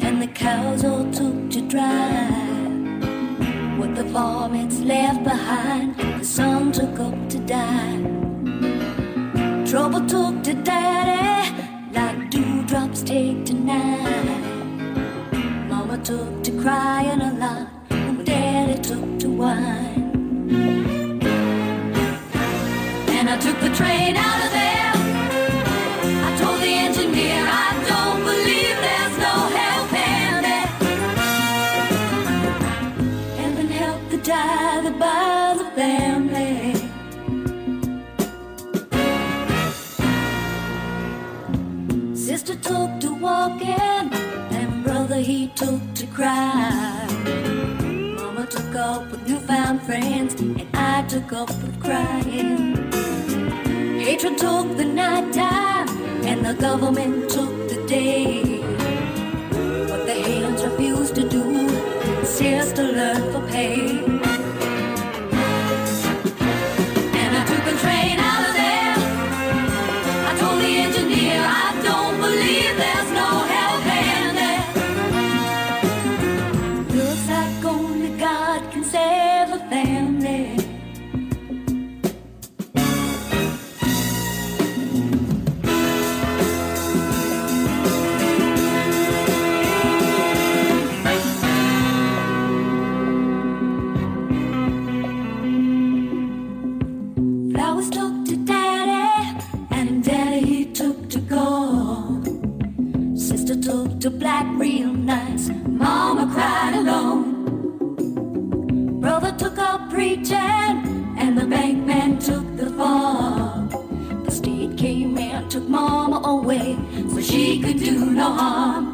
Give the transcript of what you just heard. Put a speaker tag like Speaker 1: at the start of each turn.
Speaker 1: and the cows all took to dry. What the varmints left behind, the sun took up to die. Trouble took to daddy, like dewdrops take to night. Mama took to crying a lot, and daddy took to wine. And I took the train out of there. The that buys a family. Sister took to walking, and brother he took to cry. Mama took up with newfound friends, and I took up with crying. Hatred took the night time, and the government took the day. What the hands refused to do, sister learned for pain. Mama cried alone. Brother took up preaching, and the bank man took the farm. The state came and took mama away, so she could do no harm.